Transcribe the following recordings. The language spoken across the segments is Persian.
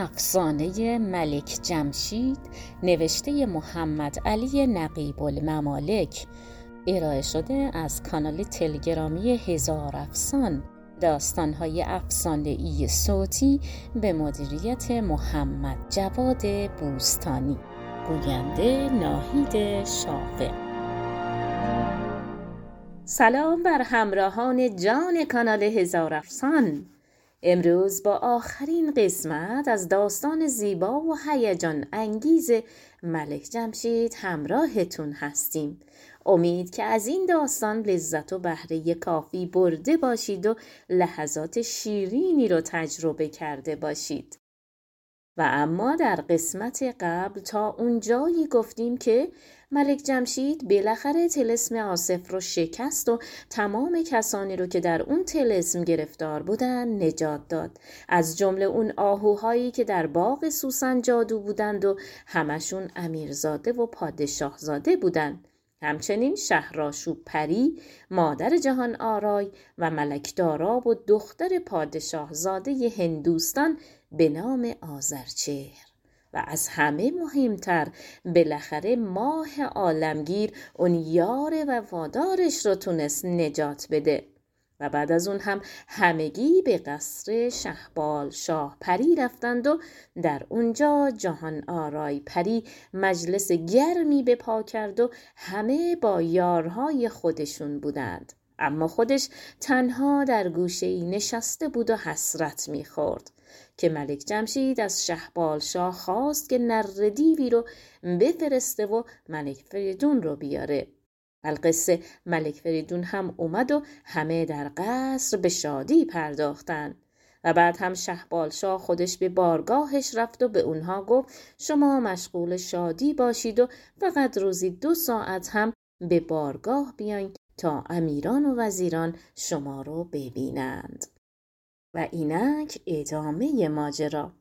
افسانه ملک جمشید نوشته محمد علی نقیب الممالک. ارائه شده از کانال تلگرامی هزار افسان. داستانهای افسانه ای صوتی به مدیریت محمد جواد بوستانی. گوینده ناهید شافع سلام بر همراهان جان کانال هزار افسان. امروز با آخرین قسمت از داستان زیبا و هیجان انگیز ملک جمشید همراهتون هستیم. امید که از این داستان لذت و بهره کافی برده باشید و لحظات شیرینی رو تجربه کرده باشید. و اما در قسمت قبل تا اونجایی گفتیم که ملک جمشید بالاخره تلسم آصف رو شکست و تمام کسانی رو که در اون تلسم گرفتار بودن نجات داد. از جمله اون آهوهایی که در باغ سوسن جادو بودند و همشون امیرزاده و پادشاهزاده بودند همچنین شهراشوب پری مادر جهان آرای و ملک داراب و دختر پادشاهزاده هندوستان به نام آزرچهر و از همه مهمتر بالاخره ماه عالمگیر اون یار وفادارش رو تونست نجات بده. و بعد از اون هم همگی به قصر شهبال شاه پری رفتند و در اونجا جهان آرای پری مجلس گرمی به پا کرد و همه با یارهای خودشون بودند. اما خودش تنها در گوشه ای نشسته بود و حسرت می‌خورد که ملک جمشید از شهبال شاه خواست که نر دیوی رو بفرسته و ملک فریدون رو بیاره. القصه ملک فریدون هم اومد و همه در قصر به شادی پرداختن و بعد هم شهبال شاه خودش به بارگاهش رفت و به اونها گفت شما مشغول شادی باشید و فقط روزی دو ساعت هم به بارگاه بیاین تا امیران و وزیران شما رو ببینند. و اینک ادامه ماجرا.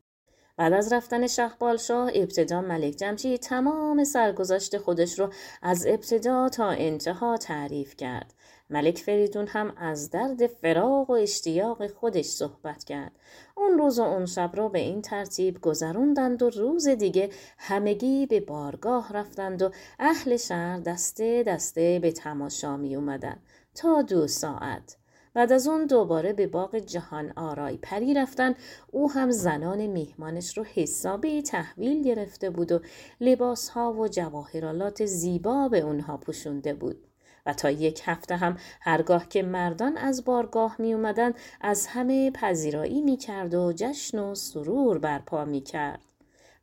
بعد از رفتن شهبال شاه ابتدا ملک جمشید تمام سرگذشت خودش رو از ابتدا تا انتها تعریف کرد. ملک فریدون هم از درد فراق و اشتیاق خودش صحبت کرد. اون روز و اون شب را به این ترتیب گذروندند و روز دیگه همگی به بارگاه رفتند و اهل شهر دسته دسته به تماشا می اومدن تا دو ساعت. بعد از اون دوباره به باغ جهان آرای پری رفتن. او هم زنان میهمانش رو حسابی تحویل گرفته بود و لباس ها و جواهرالات زیبا به اونها پوشونده بود. تا یک هفته هم هرگاه که مردان از بارگاه می اومدن از همه پذیرایی می کرد و جشن و سرور برپا می کرد.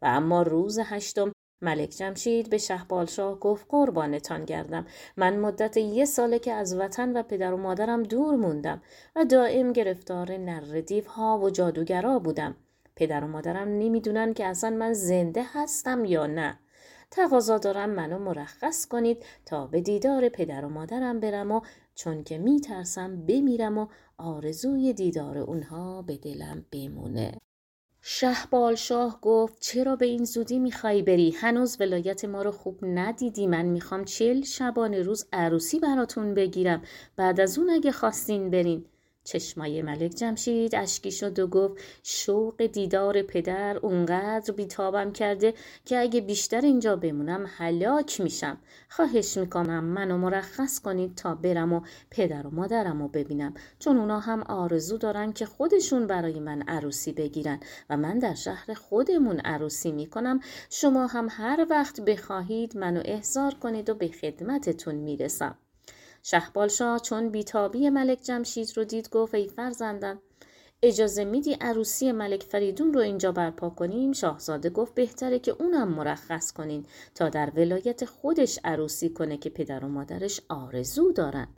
و اما روز هشتم ملک جمشید به شهبالشاه گفت قربانتان گردم. من مدت یه ساله که از وطن و پدر و مادرم دور موندم و دائم گرفتار نر ها و جادوگرا بودم. پدر و مادرم نمی‌دونن که اصلا من زنده هستم یا نه. تقاضا دارم منو مرخص کنید تا به دیدار پدر و مادرم برم و چون که میترسم بمیرم و آرزوی دیدار اونها به دلم بمونه. شهبال شاه گفت چرا به این زودی می‌خوای بری؟ هنوز ولایت ما رو خوب ندیدی. من می‌خوام چل شبانه روز عروسی براتون بگیرم. بعد از اون اگه خواستین برین. چشمای ملک جمشید اشکی شد و گفت شوق دیدار پدر اونقدر بیتابم کرده که اگه بیشتر اینجا بمونم هلاک میشم. خواهش می‌کنم منو مرخص کنید تا برم و پدر و مادرم رو ببینم. چون اونا هم آرزو دارن که خودشون برای من عروسی بگیرن و من در شهر خودمون عروسی می‌کنم. شما هم هر وقت بخواهید منو احضار کنید و به خدمتتون می‌رسم. شهبال شاه چون بیتابی ملک جمشید رو دید گفت ای فرزندم اجازه میدی عروسی ملک فریدون رو اینجا برپا کنیم؟ شاهزاده گفت بهتره که اونم مرخص کنین تا در ولایت خودش عروسی کنه که پدر و مادرش آرزو دارن.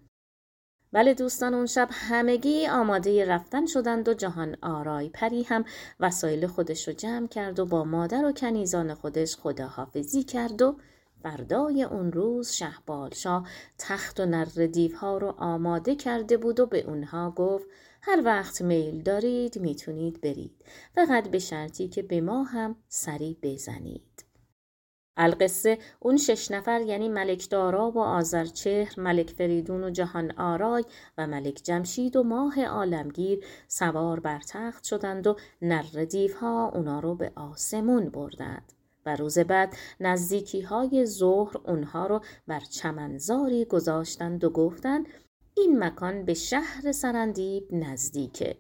ولی دوستان اون شب همگی آماده رفتن شدند و جهان آرای پری هم وسایل خودش رو جمع کرد و با مادر و کنیزان خودش خداحافظی کرد و فردای اون روز شهبالشاه تخت و نر دیوها رو آماده کرده بود و به اونها گفت هر وقت میل دارید می‌تونید برید. فقط به شرطی که به ما هم سری بزنید. القصه اون شش نفر یعنی ملک دارا و آزرچهر ملک فریدون و جهان آرای و ملک جمشید و ماه عالمگیر سوار بر تخت شدند و نر دیوها اونا رو به آسمون بردند. و روز بعد نزدیکی های ظهر اونها رو بر چمنزاری گذاشتند و گفتند این مکان به شهر سرندیب نزدیکه.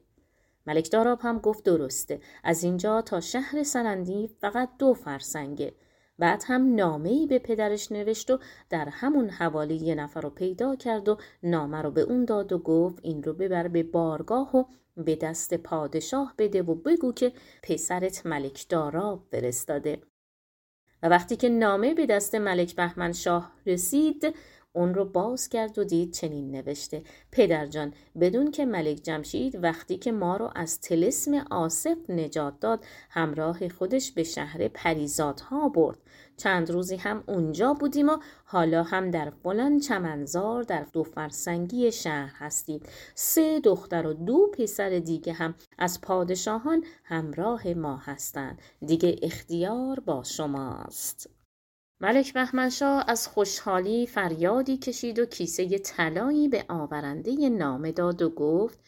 ملک داراب هم گفت درسته از اینجا تا شهر سرندیب فقط دو فرسنگه. بعد هم نامه به پدرش نوشت و در همون حوالی یه نفر رو پیدا کرد و نامه رو به اون داد و گفت این رو ببر به بارگاه و به دست پادشاه بده و بگو که پسرت ملک داراب فرستاده. و وقتی که نامه به دست ملک بهمن شاه رسید اون رو باز کرد و دید چنین نوشته. پدرجان بدون که ملک جمشید وقتی که ما رو از تلسم آصف نجات داد همراه خودش به شهر پریزادها برد. چند روزی هم اونجا بودیم و حالا هم در فلان چمنزار در دو فرسنگی شهر هستیم. سه دختر و دو پسر دیگه هم از پادشاهان همراه ما هستند. دیگه اختیار با شماست. ملک بهمنشاه از خوشحالی فریادی کشید و کیسه طلایی به آورنده نامه داد و گفت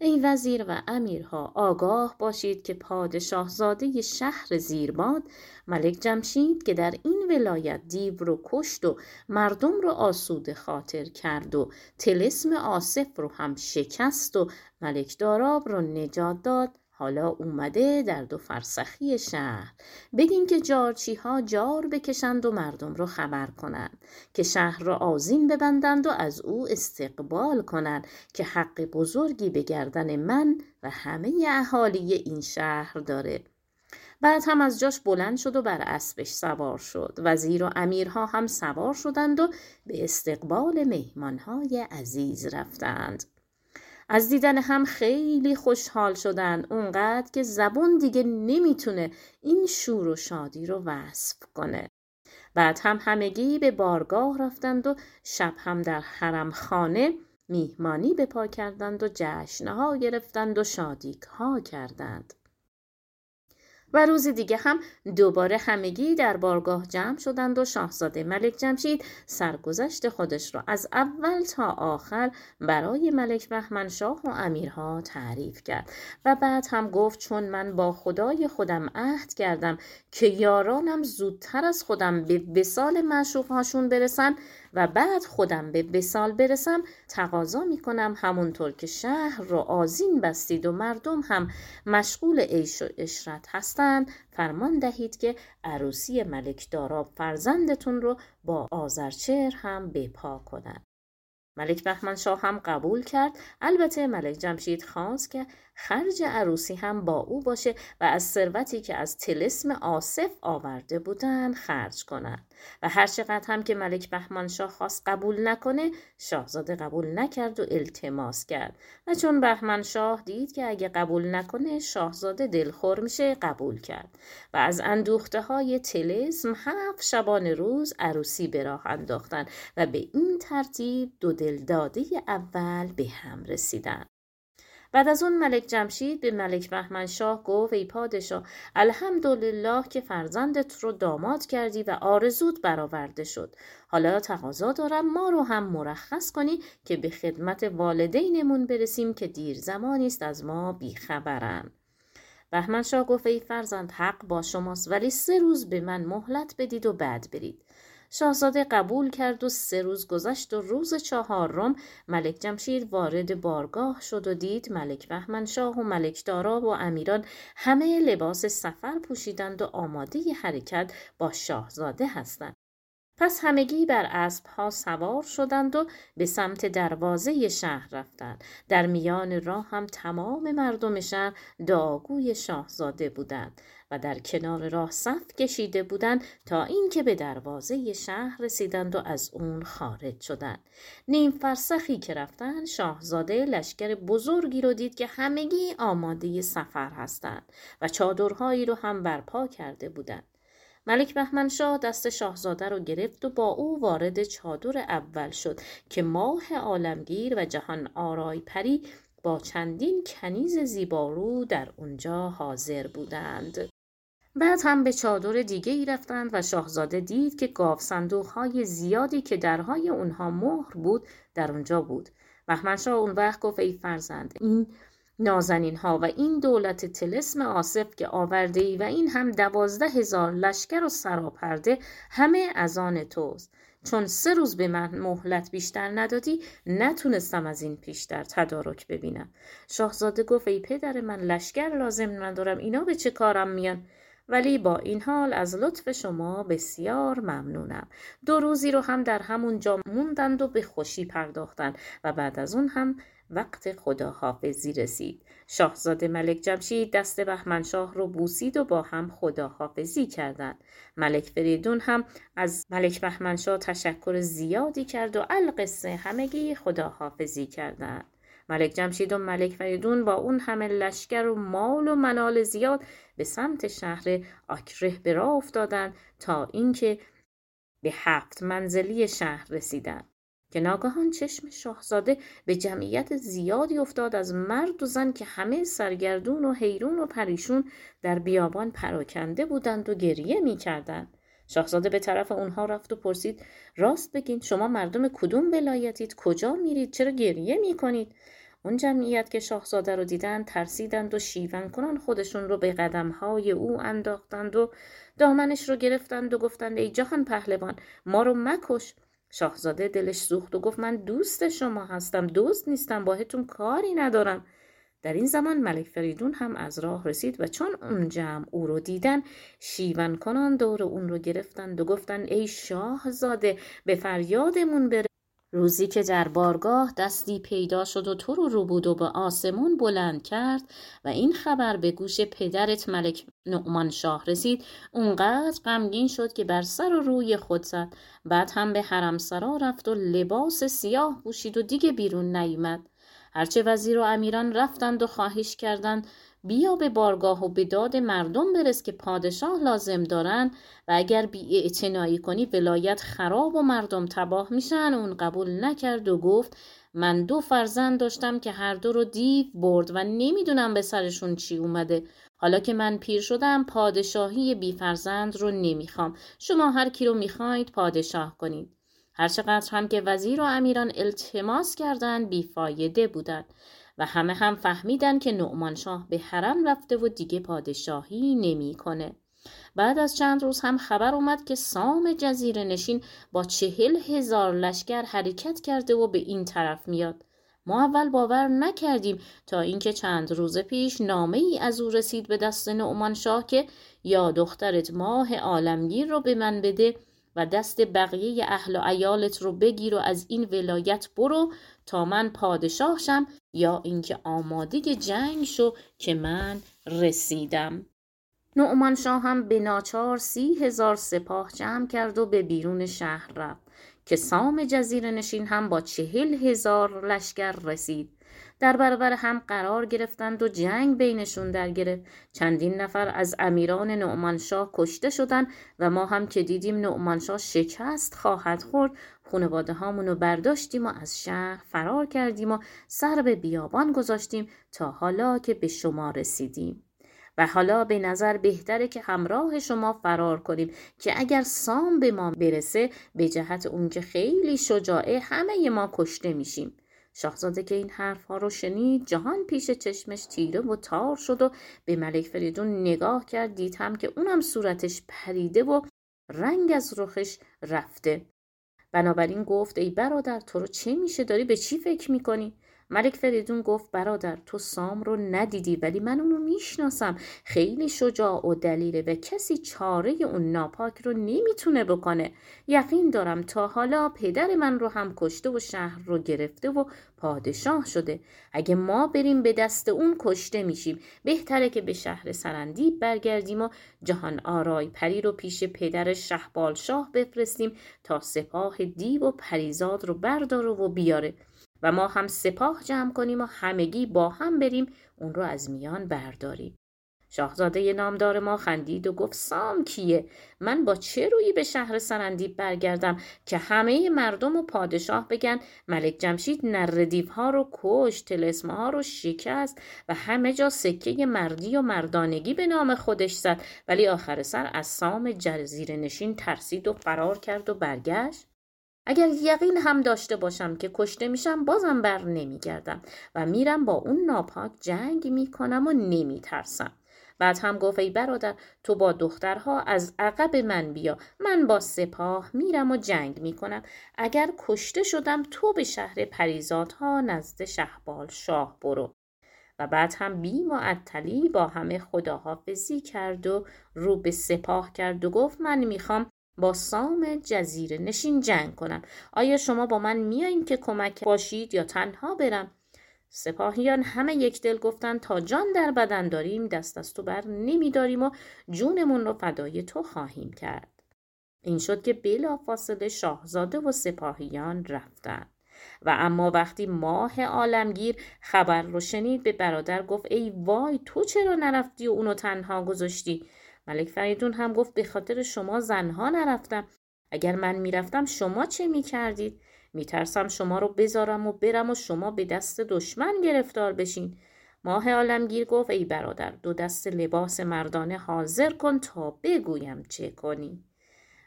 ای وزیر و امیرها آگاه باشید که پادشاهزاده شهر زیرباد ملک جمشید که در این ولایت دیو رو کشت و مردم رو آسوده خاطر کرد و تلسم آصف رو هم شکست و ملک داراب رو نجات داد. حالا اومده در دو فرسخی شهر. بگین که جارچی ها جار بکشند و مردم رو خبر کنند که شهر را آزین ببندند و از او استقبال کنند که حق بزرگی به گردن من و همه اهالی این شهر داره. بعد هم از جاش بلند شد و بر اسبش سوار شد. وزیر و امیرها هم سوار شدند و به استقبال مهمانهای عزیز رفتند. از دیدن هم خیلی خوشحال شدن اونقدر که زبون دیگه نمی‌تونه این شور و شادی رو وصف کنه. بعد هم همگی به بارگاه رفتند و شب هم در حرم خانه میهمانی به پا کردند و جشنها گرفتند و شادیک ها کردند. و روز دیگه هم دوباره همگی در بارگاه جمع شدند و شاهزاده ملک جمشید سرگذشت خودش را از اول تا آخر برای ملک شاه و امیرها تعریف کرد و بعد هم گفت چون من با خدای خودم عهد کردم که یارانم زودتر از خودم به وسال معشوقهاشون برسن و بعد خودم به وسال برسم تقاضا می کنم همونطور که شهر رو آزین بستید و مردم هم مشغول عیش و اشرت هستند. فرمان دهید که عروسی ملک داراب فرزندتون رو با آزرچهر هم بپا کنند ملک بهمن شاه هم قبول کرد. البته ملک جمشید خواست که خرج عروسی هم با او باشه و از ثروتی که از تلسم آصف آورده بودن خرج کنند. و هر چقدر هم که ملک بهمن شاه خواست قبول نکنه شاهزاده قبول نکرد و التماس کرد. و چون بهمن شاه دید که اگه قبول نکنه شاهزاده دلخور میشه قبول کرد. و از اندوخته های تلسم هفت شبان روز عروسی به راه انداختن و به این ترتیب دو دلداده اول به هم رسیدن. بعد از اون ملک جمشید به ملک بهمن شاه گفت ای پادشاه الحمدلله که فرزندت رو داماد کردی و آرزود برآورده شد. حالا تقاضا دارم ما رو هم مرخص کنی که به خدمت والدینمون برسیم که دیر زمانی است از ما بیخبرن. بهمن شاه گفت ای فرزند حق با شماست ولی سه روز به من مهلت بدید و بعد برید. شاهزاده قبول کرد و سه روز گذشت و روز چهارم ملک جمشید وارد بارگاه شد و دید ملک بهمن شاه و ملک دارا و امیران همه لباس سفر پوشیدند و آماده حرکت با شاهزاده هستند. پس همگی بر اسب ها سوار شدند و به سمت دروازه شهر رفتند. در میان راه هم تمام مردم شهر داگوی شاهزاده بودند و در کنار راه صف کشیده بودند تا اینکه به دروازه شهر رسیدند و از اون خارج شدند. نیم فرسخی که رفتند شاهزاده لشکر بزرگی رو دید که همگی آماده سفر هستند و چادرهایی رو هم برپا کرده بودند. ملک بهمنشاه دست شاهزاده رو گرفت و با او وارد چادر اول شد که ماه عالمگیر و جهان آرای پری با چندین کنیز زیبارو در اونجا حاضر بودند. بعد هم به چادر دیگه ای رفتند و شاهزاده دید که صندوق های زیادی که درهای اونها مهر بود در اونجا بود بهمنشاه اون وقت گفت ای فرزند این نازنین ها و این دولت تلسم آصف که آورده ای و این هم دوازده هزار لشکر و سراپرده همه از آن توست. چون سه روز به من مهلت بیشتر ندادی نتونستم از این پیشتر تدارک ببینم. شاهزاده گفت ای پدر من لشکر لازم ندارم اینا به چه کارم میان؟ ولی با این حال از لطف شما بسیار ممنونم. دو روزی رو هم در همون جا موندند و به خوشی پرداختند و بعد از اون هم وقت خداحافظی رسید. شاهزاده ملک جمشید دست بهمنشاه رو بوسید و با هم خداحافظی کردند. ملک فریدون هم از ملک بهمنشاه تشکر زیادی کرد و القصه همگی خداحافظی کردند. ملک جمشید و ملک فریدون با اون همه لشکر و مال و منال زیاد به سمت شهر آکره به راه افتادند تا اینکه به هفت منزلی شهر رسیدند. که ناگهان چشم شاهزاده به جمعیت زیادی افتاد از مرد و زن که همه سرگردون و حیرون و پریشون در بیابان پراکنده بودند و گریه می کردند. شاهزاده به طرف اونها رفت و پرسید راست بگین شما مردم کدوم ولایتید؟ کجا میرید؟ چرا گریه می کنید اون جمعیت که شاهزاده رو دیدن ترسیدند و شیون کنان خودشون رو به قدمهای او انداختند و دامنش رو گرفتند و گفتند ای جهان پهلوان ما رو مکش شاهزاده دلش سوخت و گفت من دوست شما هستم دوست نیستم باهتون کاری ندارم. در این زمان ملک فریدون هم از راه رسید و چون اون جمع او رو دیدن شیون کنان دور اون رو گرفتند و گفتن ای شاهزاده به فریادمون بره روزی که در بارگاه دستی پیدا شد و تو رو رو بود و به آسمون بلند کرد و این خبر به گوش پدرت ملک نعمان شاه رسید اونقدر غمگین شد که بر سر و روی خود زد. بعد هم به حرم سرا رفت و لباس سیاه پوشید و دیگه بیرون نیامد هرچه وزیر و امیران رفتند و خواهش کردند بیا به بارگاه و به داد مردم برس که پادشاه لازم دارن و اگر بی کنی ولایت خراب و مردم تباه میشن. اون قبول نکرد و گفت من دو فرزند داشتم که هر دو رو دیو برد و نمی‌دونم به سرشون چی اومده. حالا که من پیر شدم پادشاهی بی فرزند رو نمی‌خوام. شما هر کی رو می‌خواید پادشاه کنید. هرچقدر هم که وزیر و امیران التماس کردند بیفایده بودند و همه هم فهمیدن که نعمان شاه به حرم رفته و دیگه پادشاهی نمی‌کنه. بعد از چند روز هم خبر اومد که سام جزیره نشین با چهل هزار لشکر حرکت کرده و به این طرف میاد. ما اول باور نکردیم تا اینکه چند روز پیش نامه ای از او رسید به دست نعمان شاه که یا دخترت ماه عالمگیر رو به من بده و دست بقیه اهل و ایالت رو بگیر و از این ولایت برو تا من پادشاه شم یا اینکه آماده جنگ شو که من رسیدم. نعمان شاه هم به ناچار سی هزار سپاه جمع کرد و به بیرون شهر رفت. که سام جزیره نشین هم با چهل هزار لشکر رسید. در برابر هم قرار گرفتند و جنگ بینشون در گرفت. چندین نفر از امیران نعمانشاه کشته شدند و ما هم که دیدیم نعمانشاه شکست خواهد خورد خانواده هامونو برداشتیم و از شهر فرار کردیم و سر به بیابان گذاشتیم تا حالا که به شما رسیدیم. و حالا به نظر بهتره که همراه شما فرار کنیم که اگر سام به ما برسه به جهت اون که خیلی شجاعه همه ما کشته میشیم. شاهزاده که این حرفها رو شنید جهان پیش چشمش تیره و تار شد و به ملک فریدون نگاه کرد دید هم که اونم صورتش پریده و رنگ از رخش رفته. بنابراین گفت ای برادر تو رو چه میشه؟ داری به چی فکر می‌کنی؟ ملک فریدون گفت برادر تو سام رو ندیدی ولی من اونو می‌شناسم. خیلی شجاع و دلیره و کسی چاره اون ناپاک رو نمی‌تونه بکنه. یقین دارم تا حالا پدر من رو هم کشته و شهر رو گرفته و پادشاه شده. اگه ما بریم به دست اون کشته میشیم. بهتره که به شهر سرندیب برگردیم و جهان آرای پری رو پیش پدر شهبال شاه بفرستیم تا سپاه دیو و پریزاد رو برداره و بیاره. و ما هم سپاه جمع کنیم و همگی با هم بریم اون رو از میان برداریم. شاهزاده نامدار ما خندید و گفت سام کیه؟ من با چه رویی به شهر سرندیب برگردم که همه مردم و پادشاه بگن ملک جمشید نردیوها رو کش تلسمه رو شکست و همه جا سکه مردی و مردانگی به نام خودش زد. ولی آخر سر از سام جزیره نشین ترسید و فرار کرد و برگشت. اگر یقین هم داشته باشم که کشته میشم بازم بر نمیگردم و میرم با اون ناپاک جنگ می‌کنم و نمیترسم. بعد هم گفت ای برادر تو با دخترها از عقب من بیا. من با سپاه میرم و جنگ می‌کنم. اگر کشته شدم تو به شهر پریزادها نزد شهبال شاه برو. و بعد هم بی معطلی با همه خداحافظی کرد و رو به سپاه کرد و گفت من می‌خوام با سام جزیره نشین جنگ کنم. آیا شما با من میایین که کمک باشید یا تنها برم؟ سپاهیان همه یک دل گفتند تا جان در بدن داریم دست از تو بر نمیداریم و جونمون رو فدای تو خواهیم کرد. این شد که بلا فاصله شاهزاده و سپاهیان رفتند. و اما وقتی ماه عالمگیر خبر رو شنید به برادر گفت ای وای تو چرا نرفتی و اونو تنها گذاشتی؟ ملک فریدون هم گفت به خاطر شما زنها نرفتم. اگر من می‌رفتم شما چه می‌کردید؟ میترسم شما رو بذارم و برم و شما به دست دشمن گرفتار بشین. ماه عالمگیر گفت ای برادر دو دست لباس مردانه حاضر کن تا بگویم چه کنی.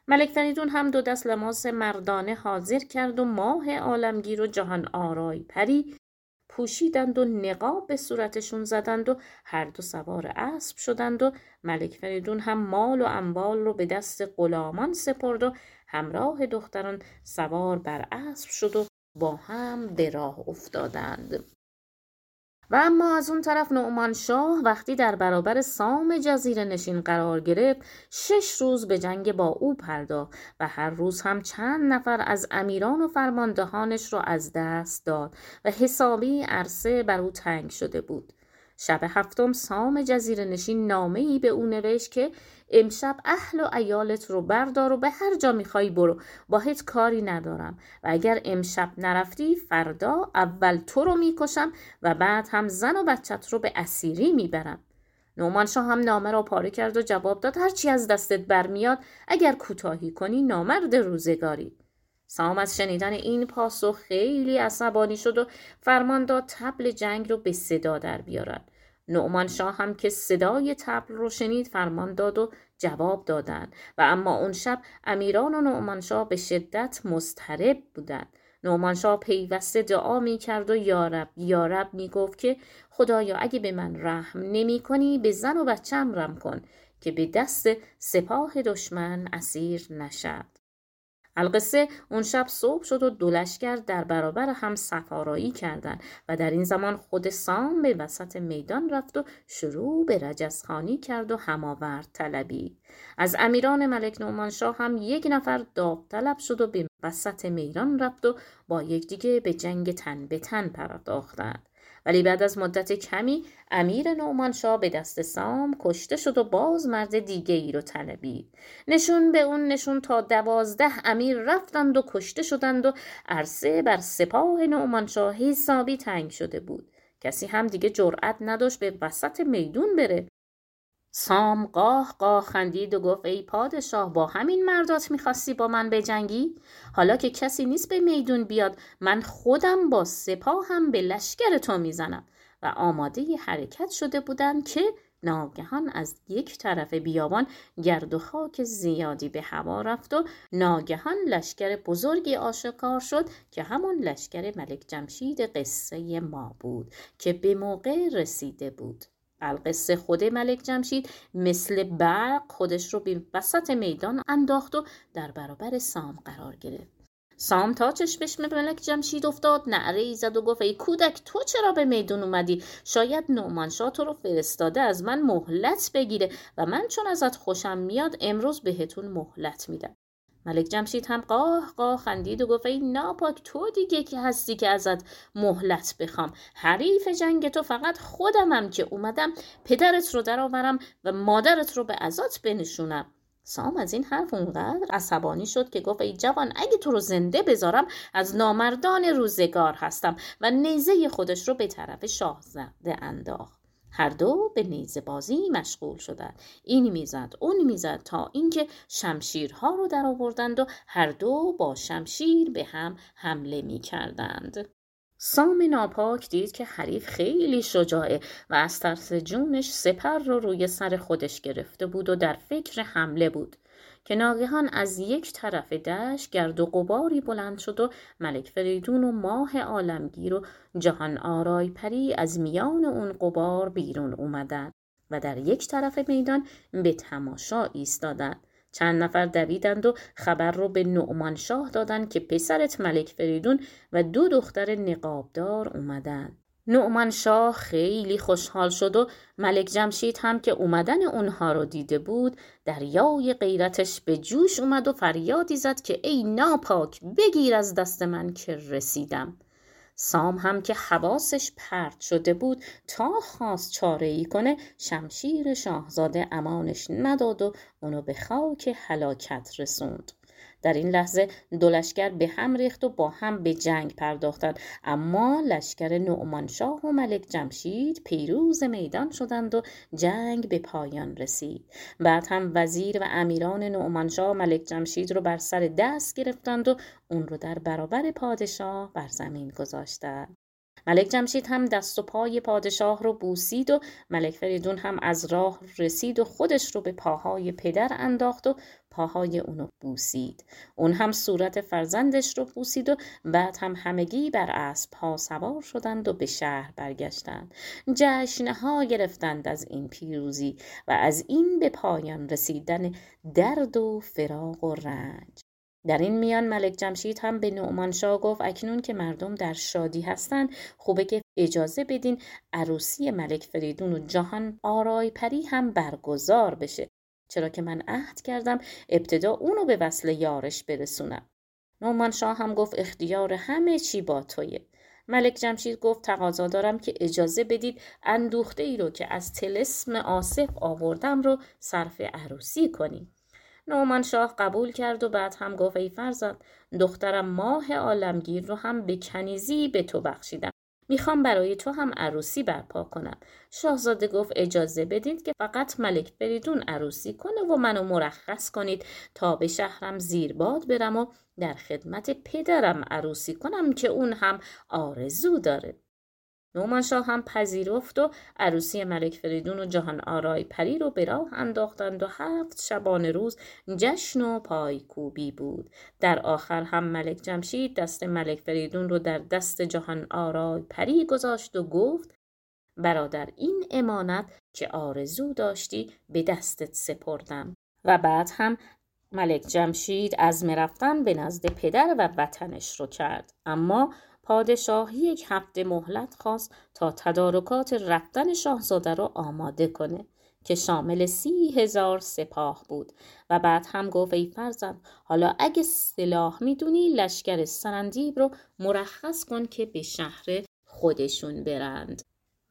ملک فریدون هم دو دست لباس مردانه حاضر کرد و ماه عالمگیر و جهان آرای پری پوشیدند و نقاب به صورتشون زدند و هر دو سوار اسب شدند و ملک فریدون هم مال و اموال رو به دست غلامان سپرد و همراه دختران سوار بر اسب شد و با هم به راه افتادند. و اما از اون طرف نعمان شاه وقتی در برابر سام جزیره نشین قرار گرفت شش روز به جنگ با او پرداخت و هر روز هم چند نفر از امیران و فرماندهانش را از دست داد و حسابی عرصه بر او تنگ شده بود. شب هفتم سام جزیره نشین نامه ای به او نوشت که امشب اهل و ایالت رو بردار و به هر جا می‌خوای برو. باهت کاری ندارم. و اگر امشب نرفتی فردا اول تو رو می‌کشم و بعد هم زن و بچت رو به اسیری می‌برم. نومان شاه هم نامه را پاره کرد و جواب داد هرچی از دستت برمیاد اگر کوتاهی کنی نامرد روزگاری. سام از شنیدن این پاسخ خیلی عصبانی شد و فرمان داد تبل جنگ رو به صدا در بیارد. نعمان شاه هم که صدای تبل رو شنید فرمان داد و جواب دادند و اما اون شب امیران و نعمان شاه به شدت مضطرب بودند. نعمان شاه پیوسته دعا می کرد و یارب یارب می گفت که خدایا اگه به من رحم نمی کنی به زن و بچم رم کن که به دست سپاه دشمن اسیر نشد. القصه اون شب صبح شد و دولشگر در برابر هم سفارایی کردند و در این زمان خود سام به وسط میدان رفت و شروع به رجزخانی کرد و هماورد طلبی. از امیران ملک نومان شاه هم یک نفر طلب شد و به وسط میدان رفت و با یکدیگه به جنگ تن به تن پرداختند. ولی بعد از مدت کمی امیر نعمانشاه به دست سام کشته شد و باز مرد دیگه ای رو طلبید نشون به اون نشون تا دوازده امیر رفتند و کشته شدند و عرصه بر سپاه نعمانشاه حسابی تنگ شده بود. کسی هم دیگه جرأت نداشت به وسط میدون بره. سام قاه قاه خندید و گفت ای پادشاه با همین مردات می‌خواستی با من بجنگی؟ حالا که کسی نیست به میدون بیاد من خودم با سپاهم به لشکر تو می‌زنم. و آماده حرکت شده بودند که ناگهان از یک طرف بیابان گرد و خاک زیادی به هوا رفت و ناگهان لشکر بزرگی آشکار شد که همون لشکر ملک جمشید قصه ما بود که به موقع رسیده بود. القصه خود ملک جمشید مثل برق خودش رو به وسط میدان انداخت و در برابر سام قرار گرفت. سام تا چشمش به ملک جمشید افتاد نعره ای زد و گفت ای کودک تو چرا به میدون اومدی؟ شاید نومانشاه تو رو فرستاده از من مهلت بگیره و من چون ازت خوشم میاد امروز بهتون مهلت میدم. ملک جمشید هم قاه قاه خندید و گفت ای ناپاک تو دیگه که هستی که ازت مهلت بخوام؟ حریف جنگ تو فقط خودمم که اومدم پدرت رو درآورم و مادرت رو به ازات بنشونم. سام از این حرف اونقدر عصبانی شد که گفت ای جوان اگه تو رو زنده بذارم از نامردان روزگار هستم و نیزه خودش رو به طرف شاهزاده انداخت. هر دو به نیزه بازی مشغول شدند این می‌زد اون می‌زد تا اینکه شمشیرها رو در آوردند و هر دو با شمشیر به هم حمله می کردند. سام ناپاک دید که حریف خیلی شجاعه و از ترس جونش سپر رو روی سر خودش گرفته بود و در فکر حمله بود که ناگهان از یک طرف دشت گرد و غباری بلند شد و ملک فریدون و ماه عالمگیر و جهان آرای پری از میان اون غبار بیرون اومدند و در یک طرف میدان به تماشا ایستادند چند نفر دویدند و خبر رو به نعمان شاه دادند که پسرت ملک فریدون و دو دختر نقابدار اومدن. نعمان شاه خیلی خوشحال شد و ملک جمشید هم که اومدن اونها رو دیده بود دریای غیرتش به جوش اومد و فریادی زد که ای ناپاک بگیر از دست من که رسیدم. سام هم که حواسش پرت شده بود تا خواست چاره ای کنه شمشیر شاهزاده امانش نداد و اونو به خاک هلاکت رسوند. در این لحظه دو لشکر به هم ریخت و با هم به جنگ پرداختند. اما لشکر نعمانشاه و ملک جمشید پیروز میدان شدند و جنگ به پایان رسید. بعد هم وزیر و امیران نعمانشاه ملک جمشید رو بر سر دست گرفتند و اون رو در برابر پادشاه بر زمین گذاشتند. ملک جمشید هم دست و پای پادشاه رو بوسید و ملک فریدون هم از راه رسید و خودش رو به پاهای پدر انداخت و پاهای اونو بوسید. اون هم صورت فرزندش رو بوسید و بعد هم همگی بر اسب ها سوار شدند و به شهر برگشتند. جشنها گرفتند از این پیروزی و از این به پایان رسیدن درد و فراق و رنج. در این میان ملک جمشید هم به نعمان شاه گفت اکنون که مردم در شادی هستند خوبه که اجازه بدین عروسی ملک فریدون و جهان آرای پری هم برگزار بشه. چرا که من عهد کردم ابتدا اونو به وصل یارش برسونم. نعمان شاه هم گفت اختیار همه چی با تویه. ملک جمشید گفت تقاضا دارم که اجازه بدید اندوخته ای رو که از تلسم آصف آوردم رو صرف عروسی کنیم. نومان شاه قبول کرد و بعد هم گفت ای فرزند دخترم ماه عالمگیر رو هم به کنیزی به تو بخشیدم. می‌خوام برای تو هم عروسی برپا کنم. شاهزاده گفت اجازه بدید که فقط ملک بریدون عروسی کنه و منو مرخص کنید. تا به شهرم زیرباد برم و در خدمت پدرم عروسی کنم که اون هم آرزو داره. نومانشاه هم پذیرفت و عروسی ملک فریدون و جهان آرای پری رو به راه انداختند و هفت شبانه روز جشن و پایکوبی بود. در آخر هم ملک جمشید دست ملک فریدون رو در دست جهان آرای پری گذاشت و گفت برادر این امانت که آرزو داشتی به دستت سپردم. و بعد هم ملک جمشید از رفتن به نزد پدر و وطنش رو کرد. اما پادشاه یک هفته مهلت خواست تا تدارکات رفتن شاهزاده را آماده کنه که شامل سی هزار سپاه بود. و بعد هم گفت ای فرزند حالا اگه سلاح می‌دونی لشکر سرندیب رو مرخص کن که به شهر خودشون برند.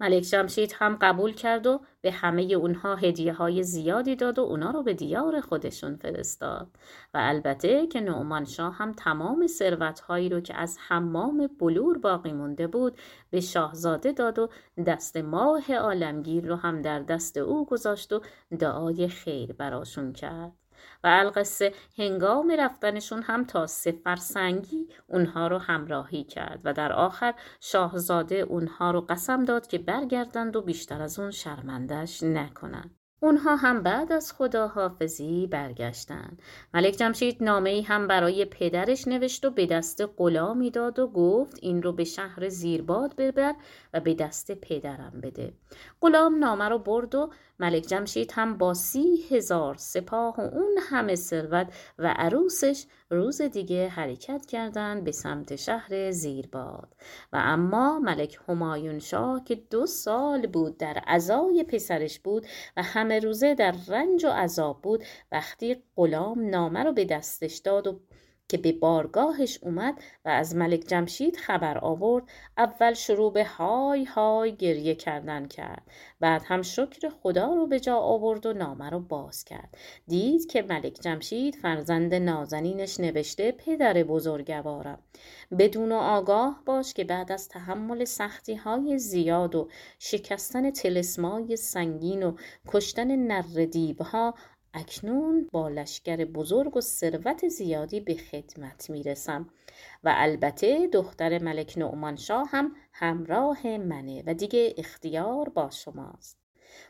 ملک جمشید هم قبول کرد و به همه اونها هدیه های زیادی داد و اونا رو به دیار خودشون فرستاد. و البته که نعمان شاه هم تمام ثروت هایی رو که از حمام بلور باقی مونده بود به شاهزاده داد و دست ماه عالمگیر رو هم در دست او گذاشت و دعای خیر براشون کرد. و القصه هنگام رفتنشون هم تا سفر سنگی اونها رو همراهی کرد و در آخر شاهزاده اونها رو قسم داد که برگردند و بیشتر از اون شرمندش نکنند. اونها هم بعد از خداحافظی برگشتند. ملک جمشید نامه ای هم برای پدرش نوشت و به دست غلامی داد و گفت این رو به شهر زیرباد ببر و به دست پدرم بده. غلام نامه رو برد و ملک جمشید هم با سی هزار سپاه و اون همه ثروت و عروسش روز دیگه حرکت کردند به سمت شهر زیرباد. و اما ملک همایون شاه که دو سال بود در عزای پسرش بود و همه روزه در رنج و عذاب بود وقتی غلام نامه رو به دستش داد و که به بارگاهش اومد و از ملک جمشید خبر آورد. اول شروع به های های گریه کردن کرد. بعد هم شکر خدا رو به جا آورد و نامه رو باز کرد. دید که ملک جمشید فرزند نازنینش نوشته پدر بزرگوارم بدون و آگاه باش که بعد از تحمل سختی های زیاد و شکستن تلسمای سنگین و کشتن نر دیبها اکنون با لشکر بزرگ و ثروت زیادی به خدمت می‌رسم و البته دختر ملک نعمان شاه هم همراه منه و دیگه اختیار با شماست.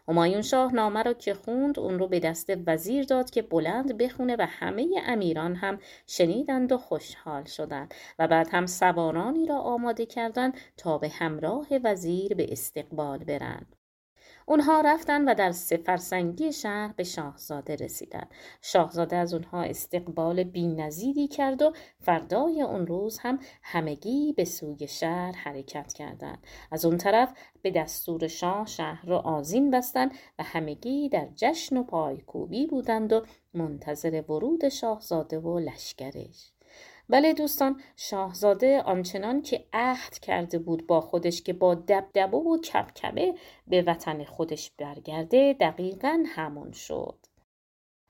همایون شاه نامه را که خوند اون رو به دست وزیر داد که بلند بخونه و همه امیران هم شنیدند و خوشحال شدند و بعد هم سوارانی را آماده کردند تا به همراه وزیر به استقبال برند. اونها رفتن و در سفرسنگی شهر به شاهزاده رسیدند. شاهزاده از اونها استقبال بینظیری کرد و فردای اون روز هم همگی به سوی شهر حرکت کردند. از اون طرف به دستور شاه شهر را آزین بستند و همگی در جشن و پایکوبی بودند و منتظر ورود شاهزاده و لشکرش. بله دوستان شاهزاده آنچنان که عهد کرده بود با خودش که با دبدبه و کبکبه به وطن خودش برگرده دقیقا همون شد.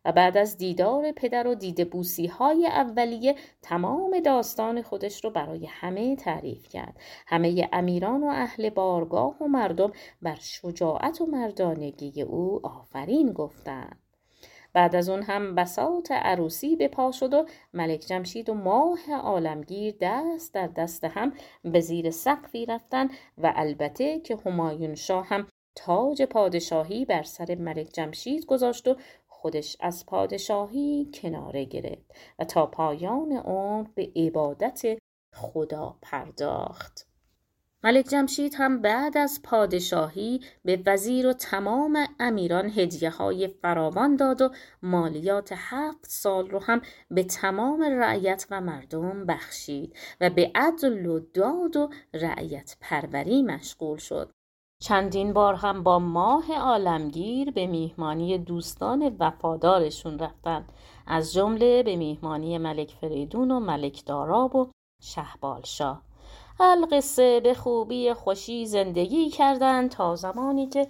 و بعد از دیدار پدر و دیده بوسی های اولیه تمام داستان خودش رو برای همه تعریف کرد. همه امیران و اهل بارگاه و مردم بر شجاعت و مردانگی او آفرین گفتند. بعد از اون هم بساط عروسی به پا شد و ملک جمشید و ماه عالمگیر دست در دست هم به زیر سقفی رفتن و البته که همایون شاه هم تاج پادشاهی بر سر ملک جمشید گذاشت و خودش از پادشاهی کناره گرفت و تا پایان عمر به عبادت خدا پرداخت. ملک جمشید هم بعد از پادشاهی به وزیر و تمام امیران هدیه های فراوان داد و مالیات هفت سال رو هم به تمام رعیت و مردم بخشید و به عدل و داد و رعیت پروری مشغول شد. چندین بار هم با ماه عالمگیر به میهمانی دوستان وفادارشون رفتن از جمله به میهمانی ملک فریدون و ملک داراب و شهبال شاه القصه به خوبی خوشی زندگی کردند تا زمانی که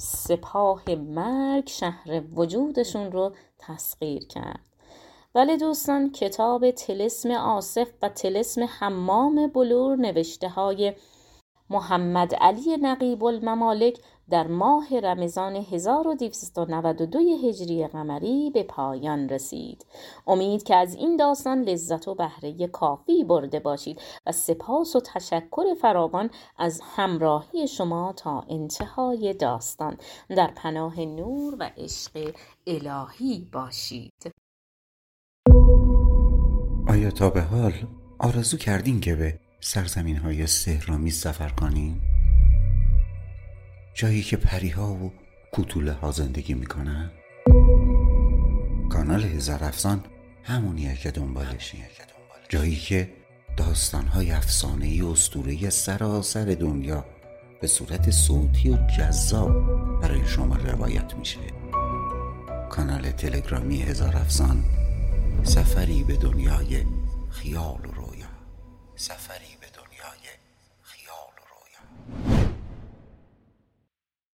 سپاه مرگ شهر وجودشون رو تسخیر کرد. ولی دوستان کتاب تلسم آصف و تلسم حمام بلور نوشته های محمد علی نقیب الممالک در ماه رمضان 1292 هجری قمری به پایان رسید. امید که از این داستان لذت و بهره کافی برده باشید و سپاس و تشکر فراوان از همراهی شما تا انتهای داستان در پناه نور و عشق الهی باشید. آیا تا به حال آرزو کردین که به سرزمین های سهرامی سفر کنیم جایی که پریها و کوتوله ها زندگی می‌کنن؟ کانال هزار افسان همونیه که دنبالشی جایی که داستان های افسانه ای اسطوره سراسر دنیا به صورت صوتی و جذاب برای شما روایت میشه. کانال تلگرامی هزار افسان سفری به دنیای خیال و رویا. سفری